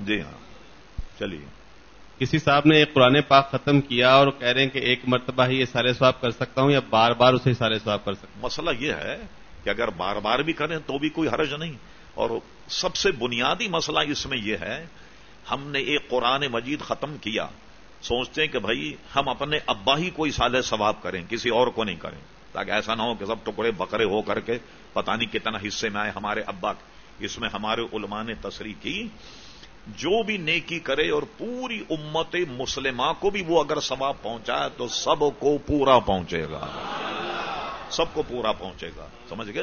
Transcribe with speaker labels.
Speaker 1: جی ہاں۔ چلیے۔
Speaker 2: کسی صاحب نے ایک قرآن پاک ختم کیا اور کہہ رہے ہیں کہ ایک مرتبہ ہی یہ سارے سواب کر سکتا ہوں یا بار بار اسے سارے سواب کر سکتا ہوں؟
Speaker 1: مسئلہ یہ ہے کہ اگر بار بار بھی کریں تو بھی کوئی حرج نہیں۔ اور سب سے بنیادی مسئلہ اس میں یہ ہے ہم نے ایک قرآن مجید ختم کیا۔ سوچتے ہیں کہ بھائی ہم اپنے ابا ہی کوئی سال ثواب کریں کسی اور کو نہیں کریں۔ تاکہ ایسا نہ ہو کہ سب ٹکڑے بکرے ہو کر کے پتہ نہیں کتنا حصے میں آئے ہمارے ابا۔ اس میں ہمارے علماء نے تصریح کی۔ جو بھی نیکی کرے اور پوری امت مسلمہ کو بھی وہ اگر ثواب پہنچائے تو سب کو پورا پہنچے گا۔ سب کو پورا پہنچے گا۔ سمجھ گئے؟